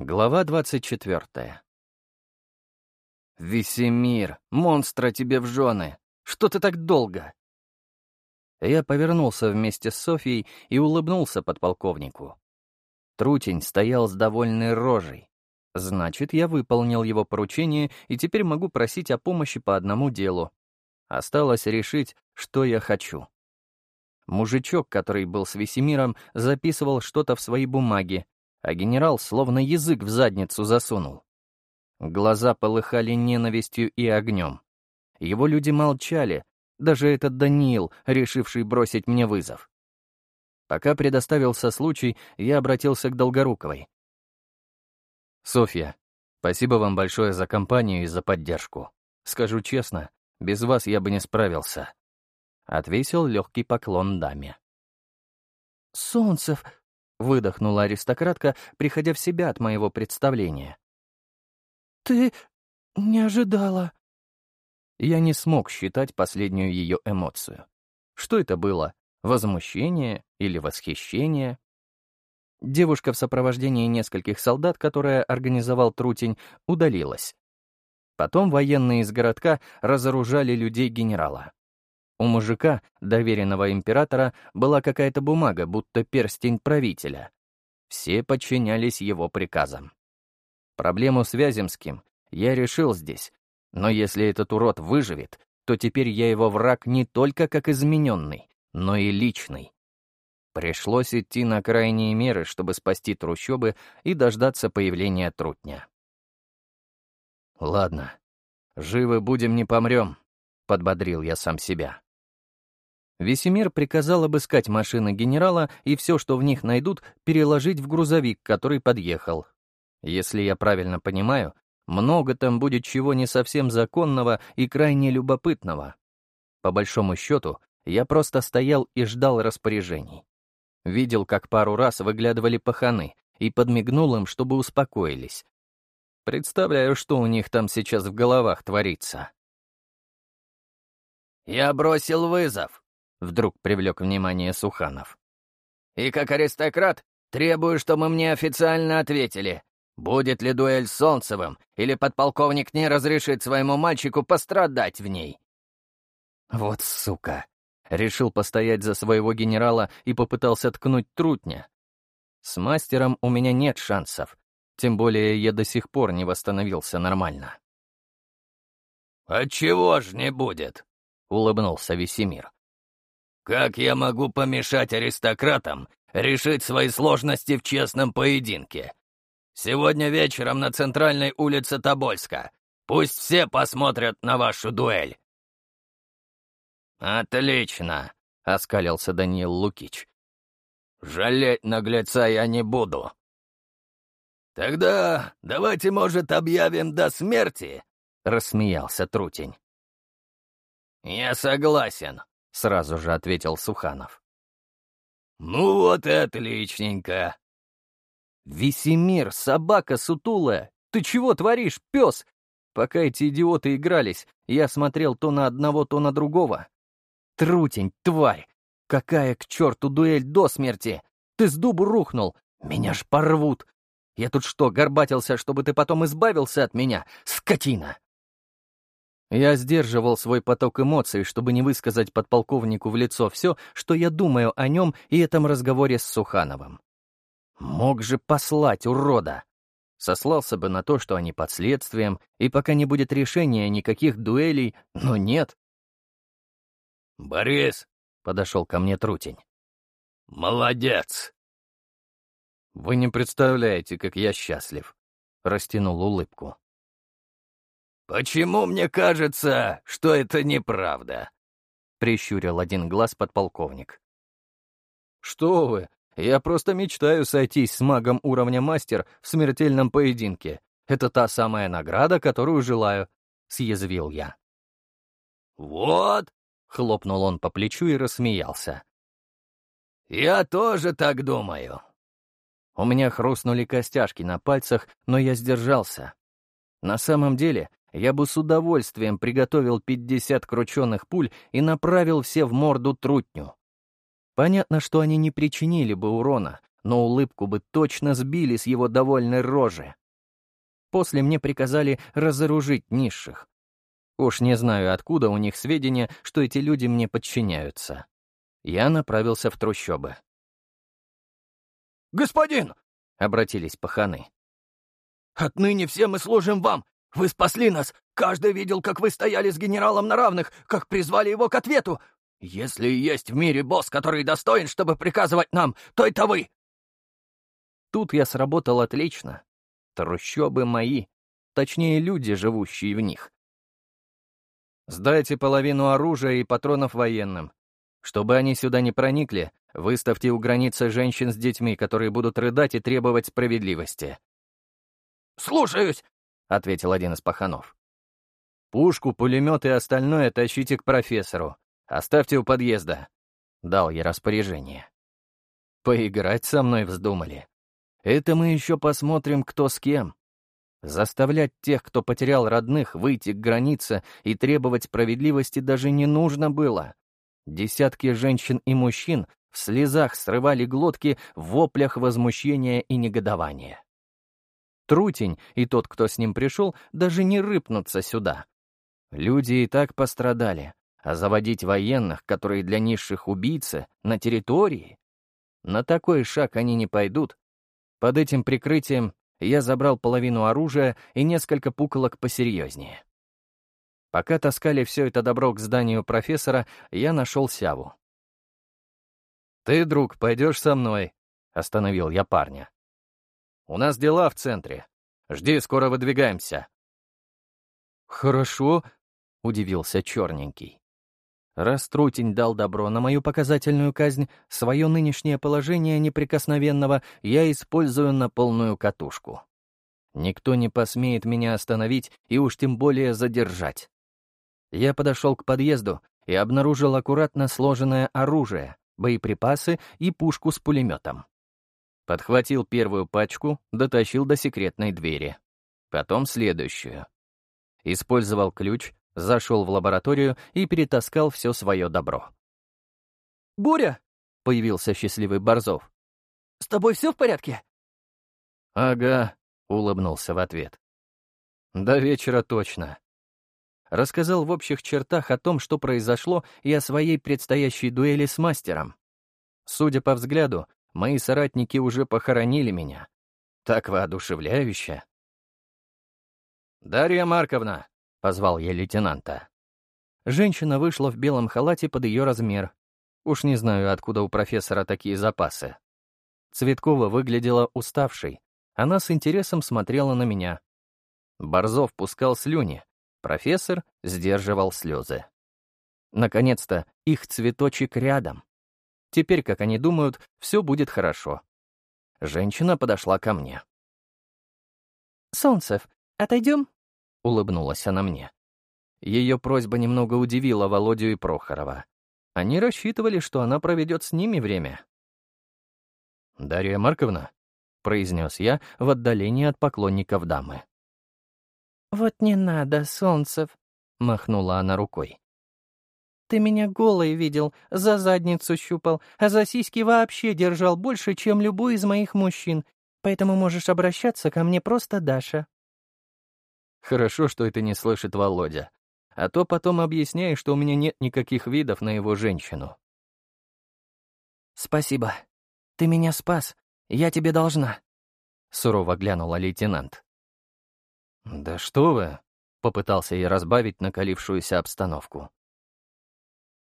Глава двадцать четвертая. «Весемир, монстра тебе в жены! Что ты так долго?» Я повернулся вместе с Софией и улыбнулся подполковнику. Трутень стоял с довольной рожей. Значит, я выполнил его поручение и теперь могу просить о помощи по одному делу. Осталось решить, что я хочу. Мужичок, который был с Весемиром, записывал что-то в свои бумаги, а генерал словно язык в задницу засунул. Глаза полыхали ненавистью и огнем. Его люди молчали, даже этот Даниил, решивший бросить мне вызов. Пока предоставился случай, я обратился к Долгоруковой. «Софья, спасибо вам большое за компанию и за поддержку. Скажу честно, без вас я бы не справился». Отвесил легкий поклон даме. «Солнцев, — выдохнула аристократка, приходя в себя от моего представления. «Ты не ожидала?» Я не смог считать последнюю ее эмоцию. Что это было? Возмущение или восхищение? Девушка в сопровождении нескольких солдат, которая организовал Трутень, удалилась. Потом военные из городка разоружали людей генерала. У мужика, доверенного императора, была какая-то бумага, будто перстень правителя. Все подчинялись его приказам. Проблему с Вяземским я решил здесь, но если этот урод выживет, то теперь я его враг не только как измененный, но и личный. Пришлось идти на крайние меры, чтобы спасти трущобы и дождаться появления трутня. «Ладно, живы будем, не помрем», — подбодрил я сам себя. Весемир приказал обыскать машины генерала и все, что в них найдут, переложить в грузовик, который подъехал. Если я правильно понимаю, много там будет чего не совсем законного и крайне любопытного. По большому счету, я просто стоял и ждал распоряжений. Видел, как пару раз выглядывали паханы, и подмигнул им, чтобы успокоились. Представляю, что у них там сейчас в головах творится. «Я бросил вызов», — вдруг привлек внимание Суханов. «И как аристократ требую, чтобы мне официально ответили, будет ли дуэль с Солнцевым, или подполковник не разрешит своему мальчику пострадать в ней». «Вот сука!» Решил постоять за своего генерала и попытался ткнуть трутня. С мастером у меня нет шансов, тем более я до сих пор не восстановился нормально. «Отчего ж не будет?» — улыбнулся Весемир. Как я могу помешать аристократам решить свои сложности в честном поединке? Сегодня вечером на центральной улице Тобольска. Пусть все посмотрят на вашу дуэль. «Отлично», — оскалился Даниил Лукич. «Жалеть наглеца я не буду». «Тогда давайте, может, объявим до смерти?» — рассмеялся Трутень. «Я согласен», — сразу же ответил Суханов. «Ну вот и отличненько!» «Весемир, собака сутулая! Ты чего творишь, пес?» Пока эти идиоты игрались, я смотрел то на одного, то на другого. «Трутень, тварь! Какая к черту дуэль до смерти! Ты с дубу рухнул! Меня ж порвут! Я тут что, горбатился, чтобы ты потом избавился от меня? Скотина!» Я сдерживал свой поток эмоций, чтобы не высказать подполковнику в лицо все, что я думаю о нем и этом разговоре с Сухановым. Мог же послать, урода! Сослался бы на то, что они под следствием, и пока не будет решения никаких дуэлей, но нет. «Борис!» — подошел ко мне Трутень. «Молодец!» «Вы не представляете, как я счастлив», — растянул улыбку. «Почему мне кажется, что это неправда?» — прищурил один глаз подполковник. «Что вы? Я просто мечтаю сойтись с магом уровня мастер в смертельном поединке. Это та самая награда, которую желаю», — съязвил я. «Вот!» — хлопнул он по плечу и рассмеялся. «Я тоже так думаю». У меня хрустнули костяшки на пальцах, но я сдержался. На самом деле, я бы с удовольствием приготовил 50 крученных пуль и направил все в морду трутню. Понятно, что они не причинили бы урона, но улыбку бы точно сбили с его довольной рожи. После мне приказали разоружить низших. Уж не знаю, откуда у них сведения, что эти люди мне подчиняются. Я направился в трущобы. «Господин!» — обратились паханы. «Отныне все мы служим вам! Вы спасли нас! Каждый видел, как вы стояли с генералом на равных, как призвали его к ответу! Если есть в мире босс, который достоин, чтобы приказывать нам, то это вы!» Тут я сработал отлично. Трущобы мои, точнее, люди, живущие в них. Сдайте половину оружия и патронов военным. Чтобы они сюда не проникли, выставьте у границы женщин с детьми, которые будут рыдать и требовать справедливости. «Слушаюсь!» — ответил один из паханов. «Пушку, пулемет и остальное тащите к профессору. Оставьте у подъезда», — дал я распоряжение. Поиграть со мной вздумали. Это мы еще посмотрим, кто с кем. Заставлять тех, кто потерял родных, выйти к границе и требовать справедливости даже не нужно было. Десятки женщин и мужчин в слезах срывали глотки в воплях возмущения и негодования. Трутень и тот, кто с ним пришел, даже не рыпнутся сюда. Люди и так пострадали, а заводить военных, которые для низших убийцы, на территории? На такой шаг они не пойдут, под этим прикрытием я забрал половину оружия и несколько пуколок посерьезнее. Пока таскали все это добро к зданию профессора, я нашел Сяву. «Ты, друг, пойдешь со мной», — остановил я парня. «У нас дела в центре. Жди, скоро выдвигаемся». «Хорошо», — удивился черненький. Раз Трутень дал добро на мою показательную казнь, свое нынешнее положение неприкосновенного я использую на полную катушку. Никто не посмеет меня остановить и уж тем более задержать. Я подошел к подъезду и обнаружил аккуратно сложенное оружие, боеприпасы и пушку с пулеметом. Подхватил первую пачку, дотащил до секретной двери. Потом следующую. Использовал ключ, зашел в лабораторию и перетаскал все свое добро. «Боря!» — появился счастливый Борзов. «С тобой все в порядке?» «Ага», — улыбнулся в ответ. «До вечера точно». Рассказал в общих чертах о том, что произошло, и о своей предстоящей дуэли с мастером. Судя по взгляду, мои соратники уже похоронили меня. Так воодушевляюще. «Дарья Марковна, — позвал я лейтенанта. Женщина вышла в белом халате под ее размер. Уж не знаю, откуда у профессора такие запасы. Цветкова выглядела уставшей. Она с интересом смотрела на меня. Борзов пускал слюни. Профессор сдерживал слезы. Наконец-то их цветочек рядом. Теперь, как они думают, все будет хорошо. Женщина подошла ко мне. «Солнцев, отойдем?» — улыбнулась она мне. Ее просьба немного удивила Володю и Прохорова. Они рассчитывали, что она проведет с ними время. «Дарья Марковна», — произнес я в отдалении от поклонников дамы. «Вот не надо, Солнцев», — махнула она рукой. «Ты меня голой видел, за задницу щупал, а за сиськи вообще держал больше, чем любой из моих мужчин, поэтому можешь обращаться ко мне просто Даша». Хорошо, что это не слышит Володя. А то потом объясняй, что у меня нет никаких видов на его женщину. «Спасибо. Ты меня спас. Я тебе должна», — сурово глянула лейтенант. «Да что вы!» — попытался я разбавить накалившуюся обстановку.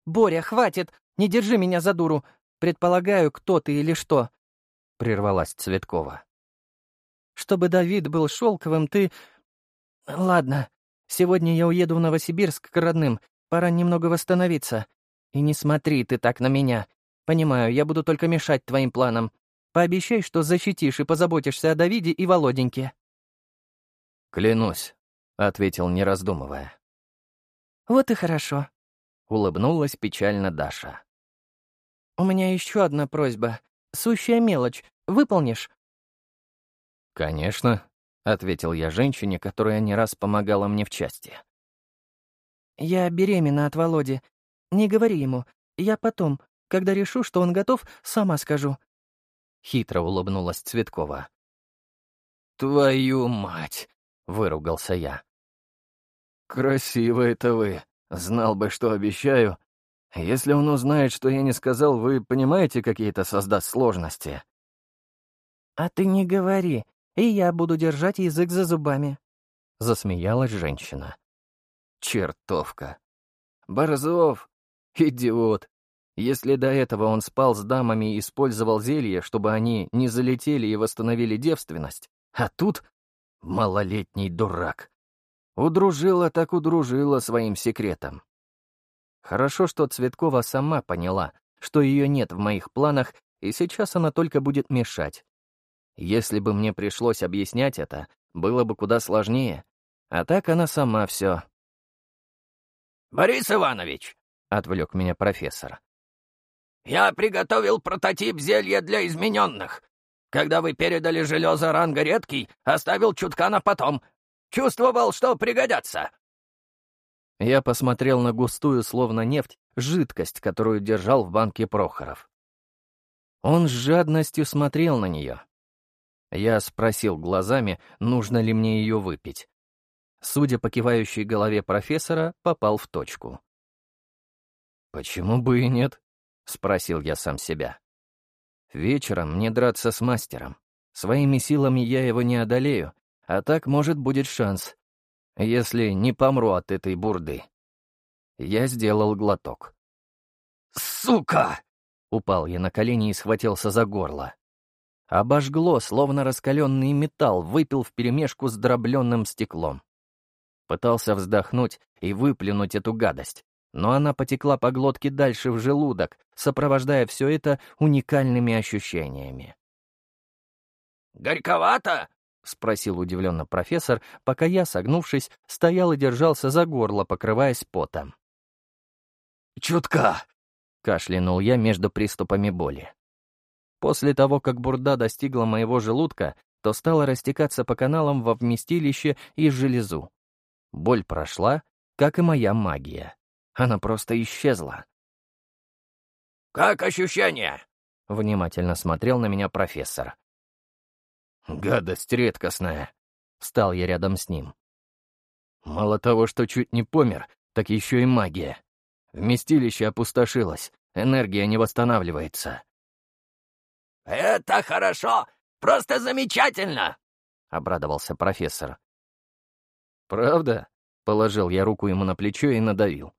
«Боря, хватит! Не держи меня за дуру! Предполагаю, кто ты или что!» — прервалась Цветкова. «Чтобы Давид был шелковым, ты «Ладно. Сегодня я уеду в Новосибирск к родным. Пора немного восстановиться. И не смотри ты так на меня. Понимаю, я буду только мешать твоим планам. Пообещай, что защитишь и позаботишься о Давиде и Володеньке». «Клянусь», — ответил, не раздумывая. «Вот и хорошо», — улыбнулась печально Даша. «У меня еще одна просьба. Сущая мелочь. Выполнишь?» «Конечно», — ответил я женщине, которая не раз помогала мне в части. «Я беременна от Володи. Не говори ему. Я потом, когда решу, что он готов, сама скажу. хитро улыбнулась Цветкова. «Твою мать!» — выругался я. «Красиво это вы. Знал бы, что обещаю. Если он узнает, что я не сказал, вы понимаете, какие это создаст сложности?» «А ты не говори, и я буду держать язык за зубами», — засмеялась женщина. «Чертовка! Борзов! Идиот! Если до этого он спал с дамами и использовал зелье, чтобы они не залетели и восстановили девственность, а тут малолетний дурак. Удружила так удружила своим секретом. Хорошо, что Цветкова сама поняла, что ее нет в моих планах, и сейчас она только будет мешать. Если бы мне пришлось объяснять это, было бы куда сложнее. А так она сама все. «Борис Иванович!» — отвлек меня профессор. «Я приготовил прототип зелья для измененных. Когда вы передали железо ранга редкий, оставил чутка на потом. Чувствовал, что пригодятся». Я посмотрел на густую, словно нефть, жидкость, которую держал в банке Прохоров. Он с жадностью смотрел на нее. Я спросил глазами, нужно ли мне ее выпить. Судя по кивающей голове профессора, попал в точку. «Почему бы и нет?» — спросил я сам себя. «Вечером мне драться с мастером. Своими силами я его не одолею, а так, может, будет шанс. Если не помру от этой бурды». Я сделал глоток. «Сука!» — упал я на колени и схватился за горло. Обожгло, словно раскаленный металл, выпил вперемешку с дробленным стеклом. Пытался вздохнуть и выплюнуть эту гадость, но она потекла по глотке дальше в желудок, сопровождая все это уникальными ощущениями. «Горьковато?» — спросил удивленно профессор, пока я, согнувшись, стоял и держался за горло, покрываясь потом. «Чутка!» — кашлянул я между приступами боли. После того, как бурда достигла моего желудка, то стала растекаться по каналам во вместилище и железу. Боль прошла, как и моя магия. Она просто исчезла. «Как ощущения?» — внимательно смотрел на меня профессор. «Гадость редкостная», — встал я рядом с ним. «Мало того, что чуть не помер, так еще и магия. Вместилище опустошилось, энергия не восстанавливается». «Это хорошо! Просто замечательно!» — обрадовался профессор. «Правда?» — положил я руку ему на плечо и надавил.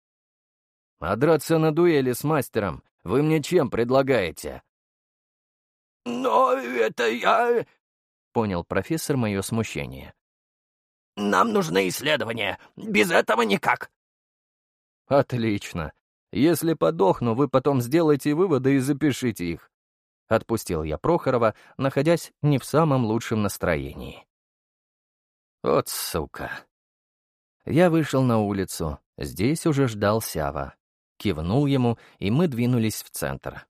«А драться на дуэли с мастером вы мне чем предлагаете?» «Но это я...» — понял профессор мое смущение. «Нам нужны исследования. Без этого никак». «Отлично. Если подохну, вы потом сделайте выводы и запишите их». Отпустил я Прохорова, находясь не в самом лучшем настроении. Вот сука. Я вышел на улицу. Здесь уже ждал Сява кивнул ему, и мы двинулись в центр.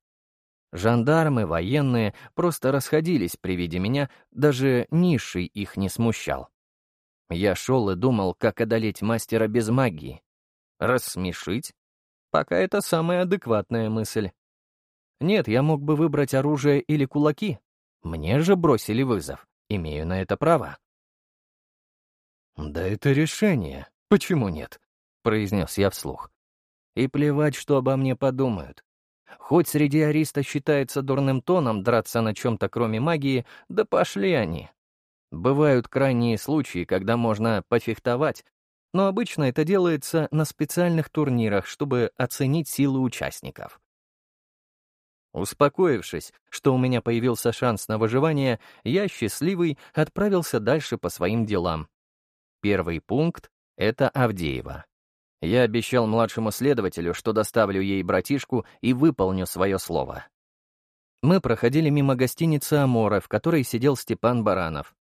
Жандармы, военные просто расходились при виде меня, даже низший их не смущал. Я шел и думал, как одолеть мастера без магии. Рассмешить? Пока это самая адекватная мысль. Нет, я мог бы выбрать оружие или кулаки. Мне же бросили вызов. Имею на это право. «Да это решение. Почему нет?» — произнес я вслух. И плевать, что обо мне подумают. Хоть среди ариста считается дурным тоном драться на чем-то кроме магии, да пошли они. Бывают крайние случаи, когда можно пофехтовать, но обычно это делается на специальных турнирах, чтобы оценить силы участников. Успокоившись, что у меня появился шанс на выживание, я, счастливый, отправился дальше по своим делам. Первый пункт — это Авдеева. Я обещал младшему следователю, что доставлю ей братишку и выполню свое слово. Мы проходили мимо гостиницы «Амора», в которой сидел Степан Баранов.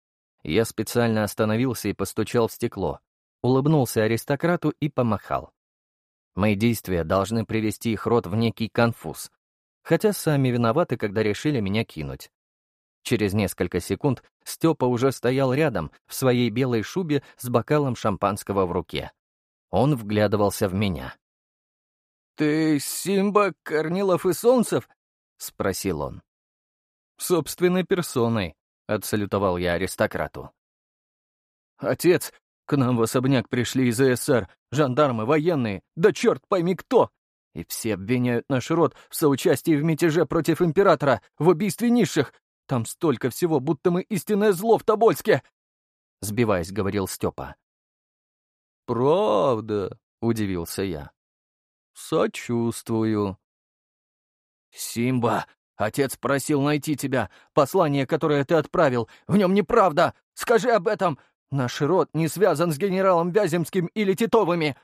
Я специально остановился и постучал в стекло, улыбнулся аристократу и помахал. Мои действия должны привести их род в некий конфуз, хотя сами виноваты, когда решили меня кинуть. Через несколько секунд Степа уже стоял рядом, в своей белой шубе с бокалом шампанского в руке. Он вглядывался в меня. «Ты Симба, Корнилов и Солнцев?» — спросил он. «Собственной персоной», — отсалютовал я аристократу. «Отец, к нам в особняк пришли из СССР, жандармы, военные, да черт пойми кто! И все обвиняют наш род в соучастии в мятеже против императора, в убийстве низших. Там столько всего, будто мы истинное зло в Тобольске!» Сбиваясь, говорил Степа. «Правда?» — удивился я. «Сочувствую». «Симба, отец просил найти тебя. Послание, которое ты отправил, в нем неправда. Скажи об этом. Наш род не связан с генералом Вяземским или Титовыми».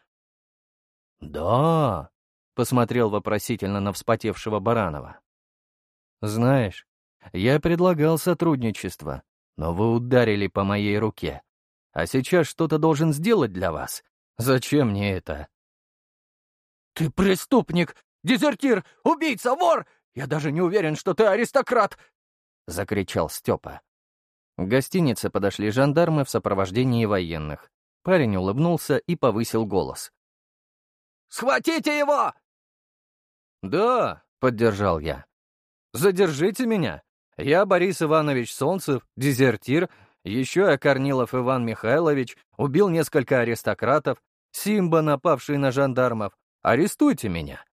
«Да», — посмотрел вопросительно на вспотевшего Баранова. «Знаешь, я предлагал сотрудничество, но вы ударили по моей руке. А сейчас что-то должен сделать для вас. Зачем мне это?» «Ты преступник! Дезертир! Убийца! Вор! Я даже не уверен, что ты аристократ!» — закричал Степа. К гостинице подошли жандармы в сопровождении военных. Парень улыбнулся и повысил голос. «Схватите его!» «Да», — поддержал я. «Задержите меня. Я Борис Иванович Солнцев, дезертир, еще я Корнилов Иван Михайлович, убил несколько аристократов, Симба, напавший на жандармов. Арестуйте меня!»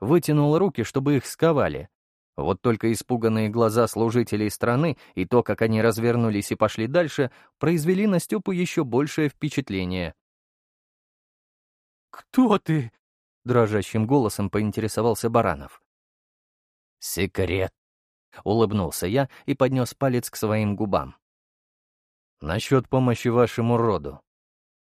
Вытянул руки, чтобы их сковали. Вот только испуганные глаза служителей страны и то, как они развернулись и пошли дальше, произвели на Степу еще большее впечатление. «Кто ты?» — дрожащим голосом поинтересовался Баранов. «Секрет», — улыбнулся я и поднес палец к своим губам. «Насчет помощи вашему роду.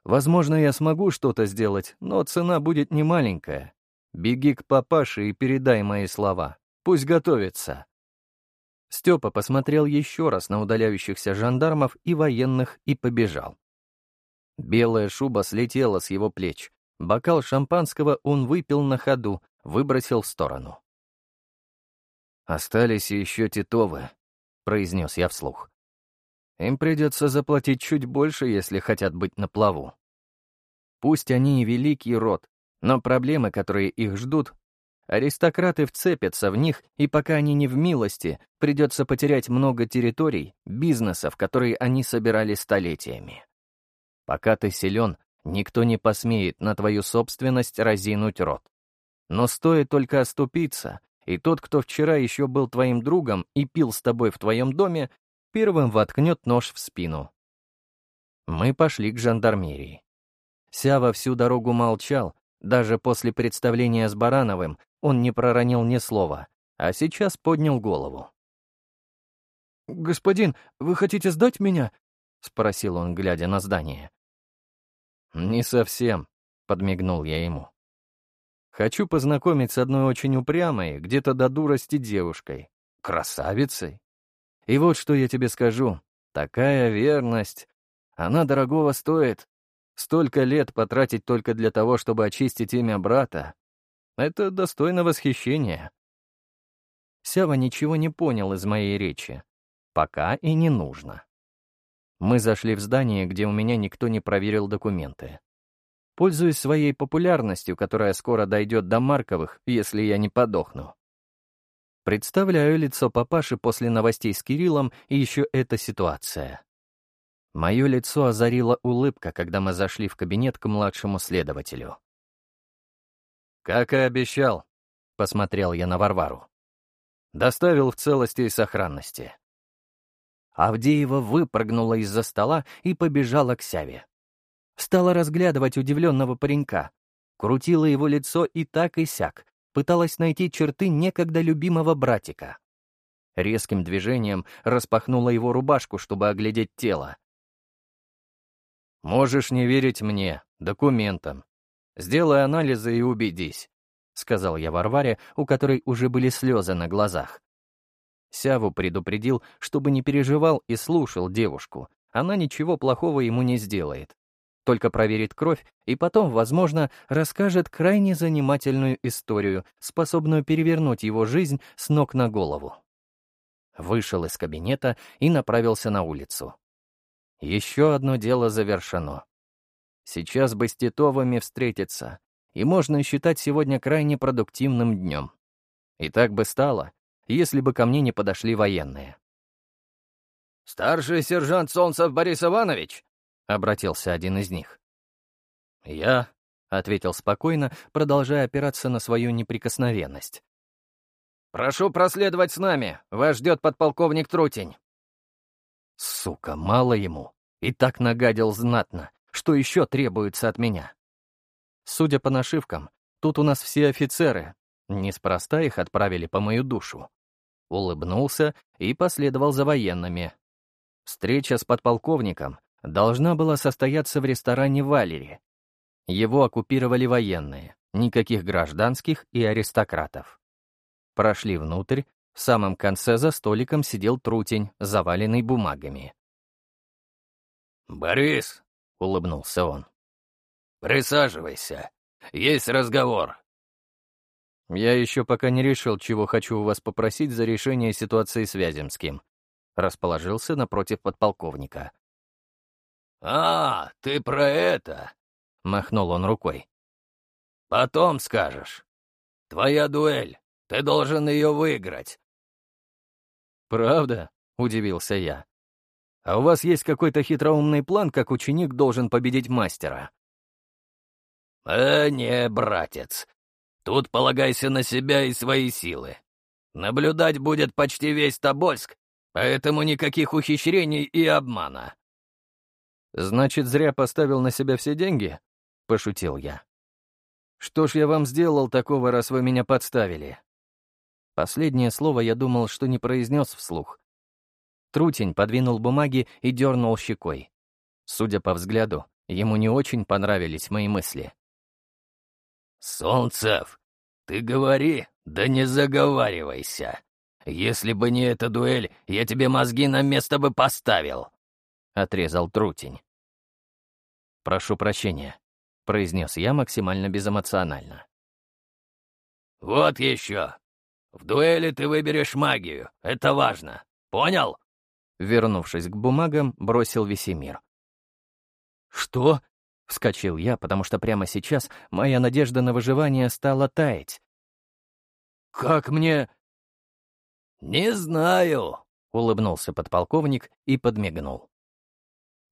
Возможно, я смогу что-то сделать, но цена будет немаленькая. Беги к папаше и передай мои слова. Пусть готовится». Степа посмотрел еще раз на удаляющихся жандармов и военных и побежал. Белая шуба слетела с его плеч. Бокал шампанского он выпил на ходу, выбросил в сторону. «Остались еще Титовы», — произнес я вслух. «Им придется заплатить чуть больше, если хотят быть на плаву. Пусть они и великий род, но проблемы, которые их ждут, аристократы вцепятся в них, и пока они не в милости, придется потерять много территорий, бизнесов, которые они собирали столетиями. Пока ты силен, никто не посмеет на твою собственность разинуть рот. Но стоит только оступиться, и тот, кто вчера еще был твоим другом и пил с тобой в твоем доме, первым воткнет нож в спину. Мы пошли к жандармерии. Сява всю дорогу молчал, даже после представления с Барановым он не проронил ни слова, а сейчас поднял голову. «Господин, вы хотите сдать меня?» — спросил он, глядя на здание. «Не совсем», — подмигнул я ему. Хочу познакомить с одной очень упрямой, где-то до дурости девушкой. Красавицей. И вот что я тебе скажу. Такая верность. Она дорогого стоит. Столько лет потратить только для того, чтобы очистить имя брата. Это достойно восхищения. Сява ничего не понял из моей речи. Пока и не нужно. Мы зашли в здание, где у меня никто не проверил документы. Пользуясь своей популярностью, которая скоро дойдет до Марковых, если я не подохну. Представляю лицо папаши после новостей с Кириллом и еще эта ситуация. Мое лицо озарила улыбка, когда мы зашли в кабинет к младшему следователю. «Как и обещал», — посмотрел я на Варвару. «Доставил в целости и сохранности». Авдеева выпрыгнула из-за стола и побежала к Сяве. Стала разглядывать удивленного паренька. Крутила его лицо и так и сяк. Пыталась найти черты некогда любимого братика. Резким движением распахнула его рубашку, чтобы оглядеть тело. «Можешь не верить мне, документам. Сделай анализы и убедись», — сказал я Варваре, у которой уже были слезы на глазах. Сяву предупредил, чтобы не переживал и слушал девушку. Она ничего плохого ему не сделает только проверит кровь и потом, возможно, расскажет крайне занимательную историю, способную перевернуть его жизнь с ног на голову. Вышел из кабинета и направился на улицу. Еще одно дело завершено. Сейчас бы с Титовыми встретиться, и можно считать сегодня крайне продуктивным днем. И так бы стало, если бы ко мне не подошли военные. «Старший сержант Солнцев Борис Иванович?» — обратился один из них. «Я», — ответил спокойно, продолжая опираться на свою неприкосновенность. «Прошу проследовать с нами. Вас ждет подполковник Трутень». Сука, мало ему. И так нагадил знатно. Что еще требуется от меня? Судя по нашивкам, тут у нас все офицеры. Неспроста их отправили по мою душу. Улыбнулся и последовал за военными. Встреча с подполковником должна была состояться в ресторане «Валери». Его оккупировали военные, никаких гражданских и аристократов. Прошли внутрь, в самом конце за столиком сидел трутень, заваленный бумагами. «Борис», — улыбнулся он, — «присаживайся. Есть разговор». «Я еще пока не решил, чего хочу у вас попросить за решение ситуации с Вяземским», расположился напротив подполковника. «А, ты про это?» — махнул он рукой. «Потом скажешь. Твоя дуэль. Ты должен ее выиграть». «Правда?» — удивился я. «А у вас есть какой-то хитроумный план, как ученик должен победить мастера?» «Э, не, братец. Тут полагайся на себя и свои силы. Наблюдать будет почти весь Тобольск, поэтому никаких ухищрений и обмана». «Значит, зря поставил на себя все деньги?» — пошутил я. «Что ж я вам сделал такого, раз вы меня подставили?» Последнее слово я думал, что не произнес вслух. Трутень подвинул бумаги и дернул щекой. Судя по взгляду, ему не очень понравились мои мысли. «Солнцев, ты говори, да не заговаривайся. Если бы не эта дуэль, я тебе мозги на место бы поставил», — отрезал Трутень. «Прошу прощения», — произнес я максимально безэмоционально. «Вот еще. В дуэли ты выберешь магию. Это важно. Понял?» Вернувшись к бумагам, бросил Весемир. «Что?» — вскочил я, потому что прямо сейчас моя надежда на выживание стала таять. «Как мне...» «Не знаю», — улыбнулся подполковник и подмигнул.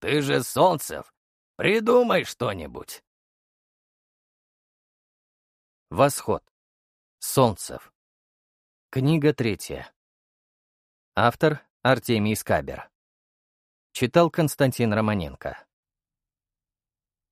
«Ты же Солнцев. Придумай что-нибудь». Восход. Солнцев. Книга третья. Автор Артемий Скабер. Читал Константин Романенко.